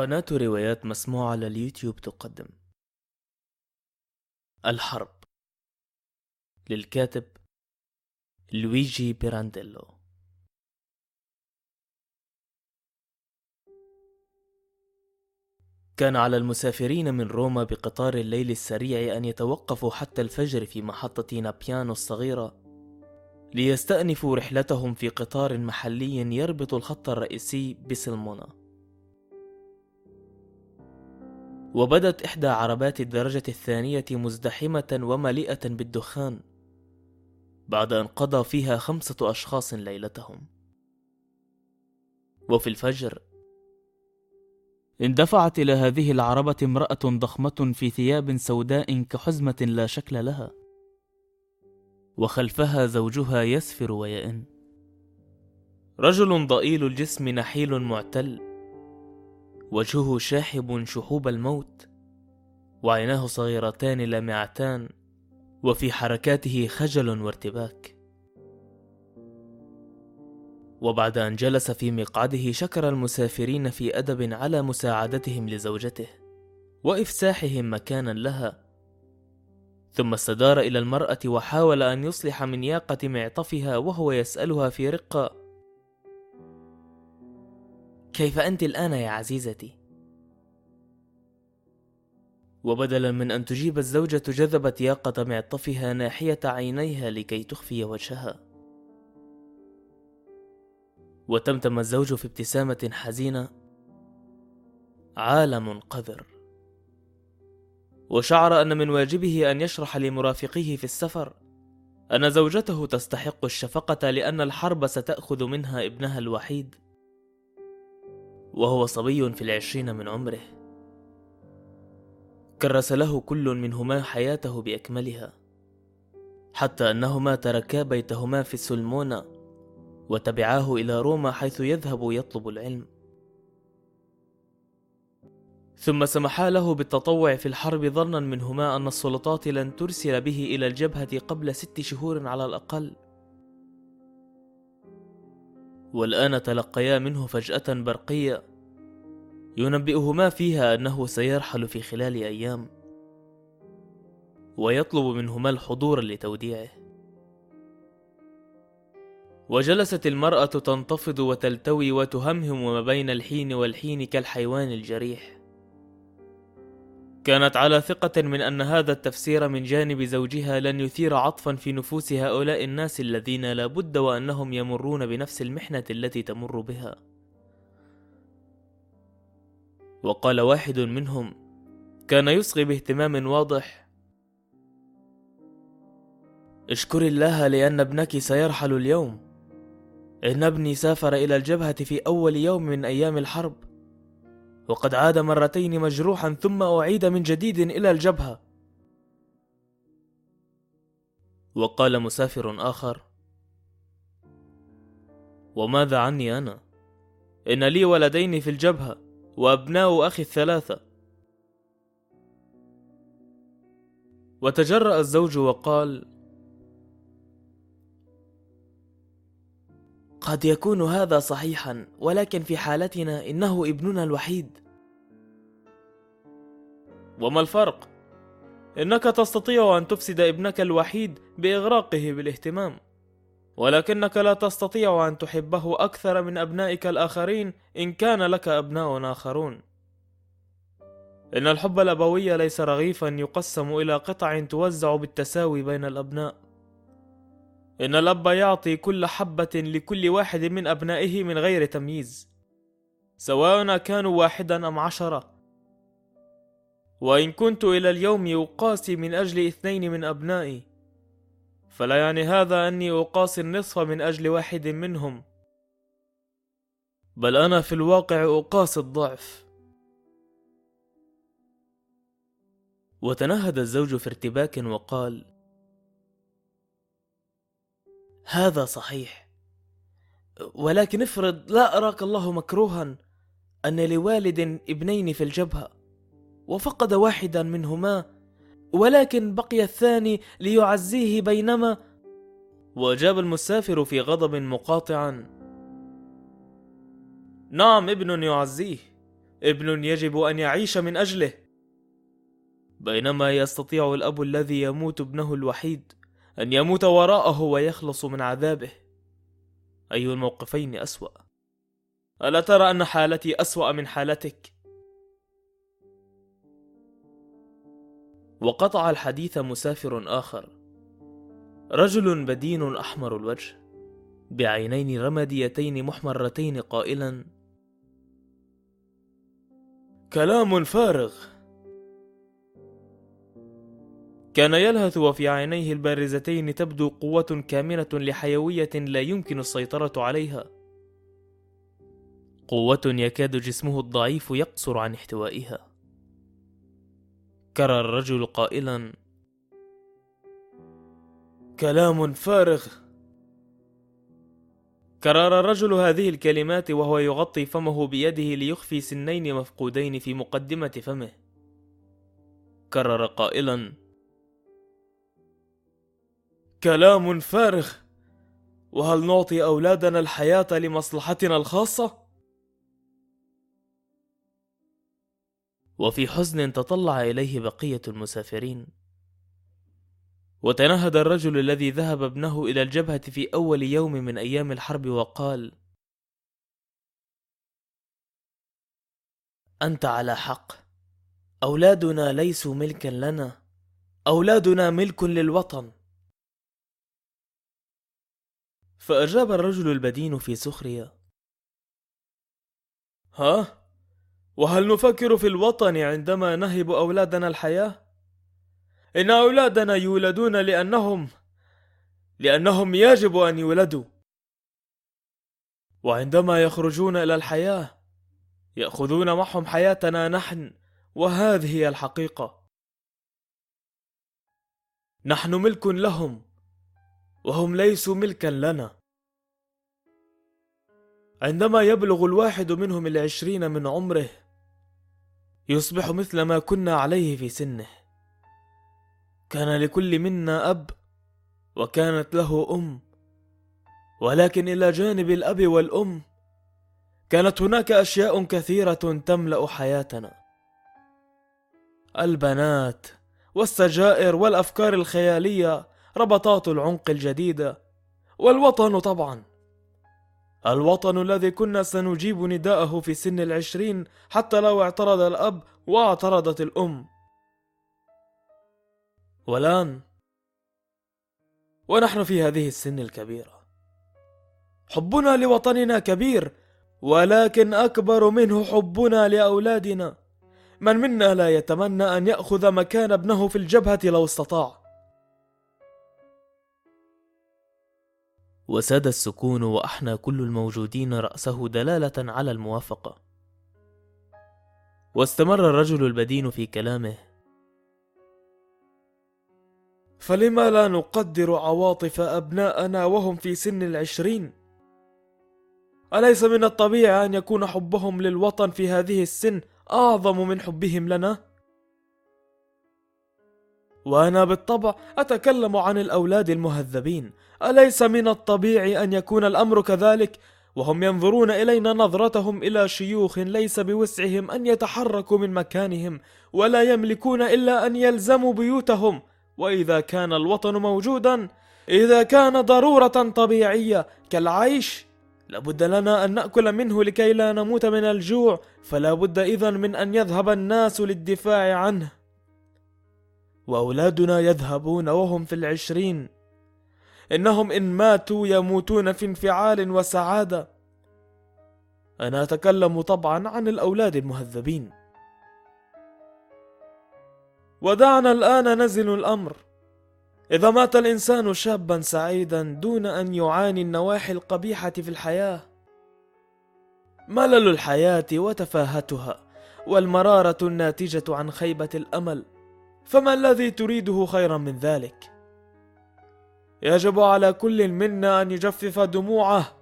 قناة روايات مسموعة على اليوتيوب تقدم. الحرب. للكاتب لويجي بيرانديلو. كان على المسافرين من روما بقطار الليل السريع أن يتوقفوا حتى الفجر في محطة نابيانو الصغيرة ليستأنفوا رحلتهم في قطار محلي يربط الخط الرئيسي بسلمونا. وبدت إحدى عربات الدرجة الثانية مزدحمة ومليئة بالدخان بعد أن قضى فيها خمسة أشخاص ليلتهم. وفي الفجر اندفعت إلى هذه العربة امرأة ضخمة في ثياب سوداء كحزمة لا شكل لها وخلفها زوجها يسفر ويئن. رجل ضئيل الجسم نحيل معتل وجهه شاحب شحوب الموت وعيناه صغيرتان لامعتان وفي حركاته خجل وارتباك. وبعد أن جلس في مقعده شكر المسافرين في أدب على مساعدتهم لزوجته وإفساحهم مكانا لها. ثم استدار إلى المرأة وحاول أن يصلح من ياقة معطفها وهو يسألها في رقة كيف أنت الآن يا عزيزتي؟ وبدلا من أن تجيب الزوجة جذبت ياقة معطفها ناحية عينيها لكي تخفي وجهها. وتمتم الزوج في ابتسامة حزينة. عالم قذر. وشعر أن من واجبه أن يشرح لمرافقيه في السفر أن زوجته تستحق الشفقة لأن الحرب ستأخذ منها ابنها الوحيد. وهو صبي في العشرين من عمره. كرس له كل منهما حياته بأكملها حتى أنهما تركا بيتهما في سلمونة وتبعاه إلى روما حيث يذهب يطلب العلم. ثم سمحا له بالتطوع في الحرب ظنا منهما أن السلطات لن ترسل به إلى الجبهة قبل ست شهور على الأقل. والآن تلقيا منه فجأة برقية. ينبئهما فيها أنه سيرحل في خلال أيام. ويطلب منهما الحضور لتوديعه. وجلست المرأة تنتفض وتلتوي وتهمهم ما بين الحين والحين كالحيوان الجريح. كانت على ثقة من أن هذا التفسير من جانب زوجها لن يثير عطفا في نفوس هؤلاء الناس الذين لا بد وأنهم يمرون بنفس المحنة التي تمر بها. وقال واحد منهم كان يصغي باهتمام واضح. اشكر الله لأن ابنك سيرحل اليوم. إن ابني سافر إلى الجبهة في أول يوم من أيام الحرب. وقد عاد مرتين مجروحا ثم أعيد من جديد إلى الجبهة وقال مسافر آخر وماذا عني أنا؟ إن لي ولدين في الجبهة وأبناء أخي الثلاثة وتجرأ الزوج وقال قد يكون هذا صحيحا ولكن في حالتنا إنه ابننا الوحيد. وما الفرق؟ إنك تستطيع أن تفسد ابنك الوحيد بإغراقه بالاهتمام. ولكنك لا تستطيع أن تحبه أكثر من أبنائك الآخرين إن كان لك أبناء آخرون. إن الحب الأبوي ليس رغيفا يقسم إلى قطع توزع بالتساوي بين الأبناء. إن الأب يعطي كل حبة لكل واحد من أبنائه من غير تمييز سواء كانوا واحدا أم عشرة. وإن كنت إلى اليوم أقاسي من أجل اثنين من أبنائي فلا يعني هذا أني أقاسي النصف من أجل واحد منهم. بل أنا في الواقع أقاسي الضعف. وتنهد الزوج في ارتباك وقال هذا صحيح. ولكن افرض لا أراك الله مكروها أن لوالد ابنين في الجبهة وفقد واحدا منهما ولكن بقي الثاني ليعزيه بينما. وأجاب المسافر في غضب مقاطعا. نعم ابن يعزيه. ابن يجب أن يعيش من أجله. بينما يستطيع الأب الذي يموت ابنه الوحيد. أن يموت وراءه ويخلص من عذابه. أي الموقفين أسوأ. ألا ترى أن حالتي أسوأ من حالتك؟ وقطع الحديث مسافر آخر. رجل بدين أحمر الوجه بعينين رماديتين محمرتين قائلا كلام فارغ. كان يلهث وفي عينيه البارزتين تبدو قوة كامنة لحيوية لا يمكن السيطرة عليها. قوة يكاد جسمه الضعيف يقصر عن احتوائها. كرر الرجل قائلا كلام فارغ. كرر الرجل هذه الكلمات وهو يغطي فمه بيده ليخفي سنين مفقودين في مقدمة فمه. كرر قائلا كلام فارغ. وهل نعطي أولادنا الحياة لمصلحتنا الخاصة؟ وفي حزن تطلع إليه بقية المسافرين. وتنهد الرجل الذي ذهب ابنه إلى الجبهة في أول يوم من أيام الحرب وقال أنت على حق. أولادنا ليسوا ملكا لنا. أولادنا ملك للوطن. فأجاب الرجل البدين في سخرية ها؟ وهل نفكر في الوطن عندما نهب أولادنا الحياة؟ إن أولادنا يولدون لأنهم لأنهم يجب أن يولدوا وعندما يخرجون إلى الحياة يأخذون معهم حياتنا نحن وهذه هي الحقيقة نحن ملك لهم وهم ليسوا ملكا لنا. عندما يبلغ الواحد منهم العشرين من عمره يصبح مثل ما كنا عليه في سنه. كان لكل منا أب وكانت له أم. ولكن إلى جانب الأب والأم كانت هناك أشياء كثيرة تملأ حياتنا. البنات والسجائر والأفكار الخيالية ربطات العنق الجديدة. والوطن طبعا. الوطن الذي كنا سنجيب نداءه في سن العشرين حتى لو اعترض الأب واعترضت الأم. والآن ونحن في هذه السن الكبيرة. حبنا لوطننا كبير ولكن أكبر منه حبنا لأولادنا. من منا لا يتمنى أن يأخذ مكان ابنه في الجبهة لو استطاع؟ وساد السكون وأحنى كل الموجودين رأسه دلالة على الموافقة. واستمر الرجل البدين في كلامه. فلما لا نقدر عواطف أبناءنا وهم في سن العشرين؟ أليس من الطبيعي أن يكون حبهم للوطن في هذه السن أعظم من حبهم لنا؟ وأنا بالطبع أتكلم عن الأولاد المهذبين أليس من الطبيعي أن يكون الأمر كذلك؟ وهم ينظرون إلينا نظرتهم إلى شيوخ ليس بوسعهم أن يتحركوا من مكانهم ولا يملكون إلا أن يلزموا بيوتهم. وإذا كان الوطن موجودا إذا كان ضرورة طبيعية كالعيش لابد لنا أن نأكل منه لكي لا نموت من الجوع فلا بد اذا من أن يذهب الناس للدفاع عنه. وأولادنا يذهبون وهم في العشرين. إنهم إن ماتوا يموتون في انفعال وسعادة. أنا أتكلم طبعا عن الأولاد المهذبين. ودعنا الآن نزل الأمر. إذا مات الإنسان شابا سعيدا دون أن يعاني النواحي القبيحة في الحياة. ملل الحياة وتفاهتها والمرارة الناتجة عن خيبة الأمل. فما الذي تريده خيرا من ذلك؟ يجب على كل منا أن يجفف دموعه.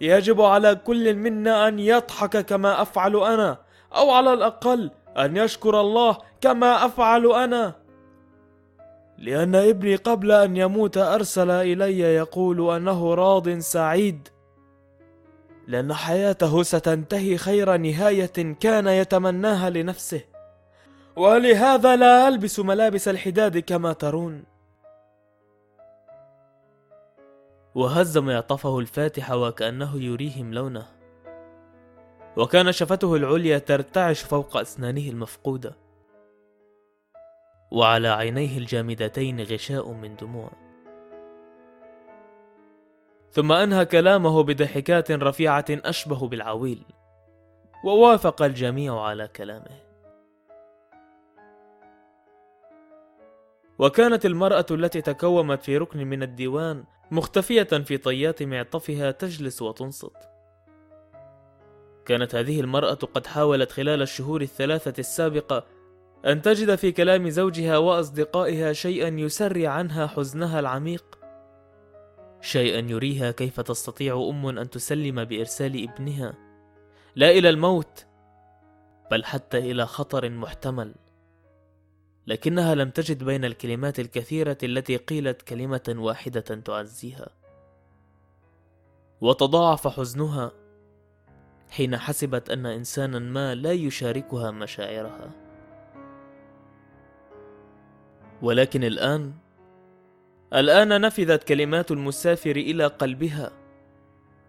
يجب على كل منا أن يضحك كما أفعل أنا أو على الأقل أن يشكر الله كما أفعل أنا. لأن ابني قبل أن يموت أرسل إلي يقول أنه راض سعيد. لأن حياته ستنتهي خير نهاية كان يتمناها لنفسه. ولهذا لا ألبس ملابس الحداد كما ترون. وهز معطفه الفاتح وكأنه يريهم لونه. وكان شفته العليا ترتعش فوق أسنانه المفقودة. وعلى عينيه الجامدتين غشاء من دموع. ثم أنهى كلامه بضحكات رفيعة أشبه بالعويل. ووافق الجميع على كلامه. وكانت المرأة التي تكومت في ركن من الديوان مختفية في طيات معطفها تجلس وتنصت. كانت هذه المرأة قد حاولت خلال الشهور الثلاثة السابقة أن تجد في كلام زوجها وأصدقائها شيئا يسري عنها حزنها العميق، شيئا يريها كيف تستطيع أم أن تسلم بإرسال ابنها، لا إلى الموت، بل حتى إلى خطر محتمل. لكنها لم تجد بين الكلمات الكثيرة التي قيلت كلمة واحدة تعزيها. وتضاعف حزنها حين حسبت أن إنسانا ما لا يشاركها مشاعرها. ولكن الآن الآن نفذت كلمات المسافر إلى قلبها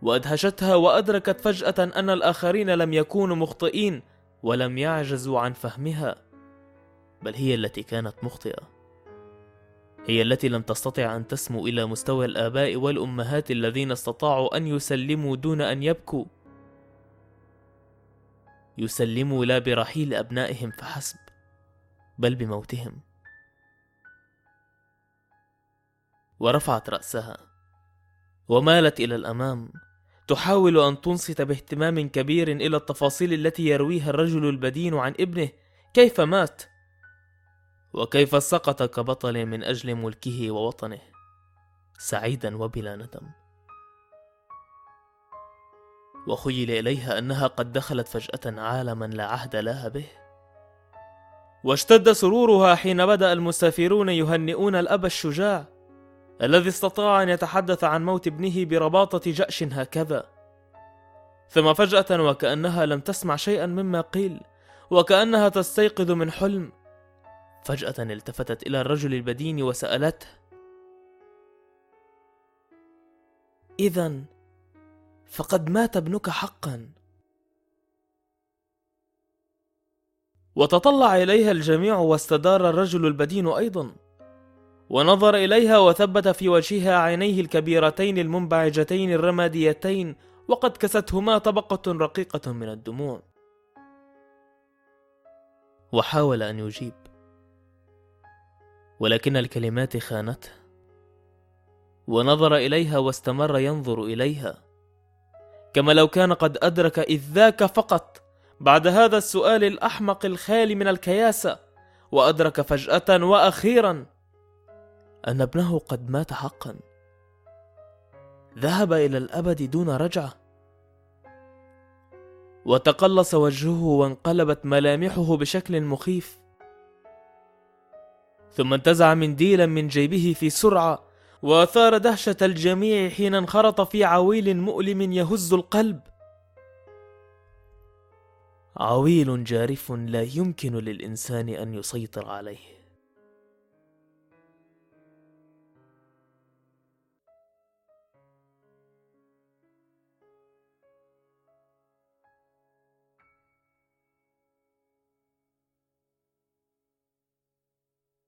وأدهشتها وأدركت فجأة أن الآخرين لم يكونوا مخطئين ولم يعجزوا عن فهمها. بل هي التي كانت مخطئة. هي التي لم تستطع أن تسمو إلى مستوى الآباء والأمهات الذين استطاعوا أن يسلموا دون أن يبكوا. يسلموا لا برحيل أبنائهم فحسب بل بموتهم. ورفعت رأسها. ومالت إلى الأمام. تحاول أن تنصت باهتمام كبير إلى التفاصيل التي يرويها الرجل البدين عن ابنه. كيف مات؟ وكيف سقط كبطل من أجل ملكه ووطنه؟ سعيدا وبلا ندم. وخيل إليها أنها قد دخلت فجأة عالما لا عهد لها به. واشتد سرورها حين بدأ المسافرون يهنئون الأب الشجاع الذي استطاع أن يتحدث عن موت ابنه برباطة جأش هكذا. ثم فجأة وكأنها لم تسمع شيئا مما قيل وكأنها تستيقظ من حلم فجأة التفتت إلى الرجل البدين وسألته: إذا فقد مات ابنك حقا. وتطلع إليها الجميع واستدار الرجل البدين أيضا، ونظر إليها وثبت في وجهها عينيه الكبيرتين المنبعجتين الرماديتين وقد كستهما طبقة رقيقة من الدموع. وحاول أن يجيب ولكن الكلمات خانته ونظر إليها واستمر ينظر إليها. كما لو كان قد أدرك إذ ذاك فقط بعد هذا السؤال الأحمق الخالي من الكياسه وأدرك فجأة وأخيرا أن ابنه قد مات حقا. ذهب إلى الأبد دون رجعة. وتقلص وجهه وانقلبت ملامحه بشكل مخيف. ثم انتزع منديلا من جيبه في سرعة وأثار دهشة الجميع حين انخرط في عويل مؤلم يهز القلب. عويل جارف لا يمكن للإنسان أن يسيطر عليه.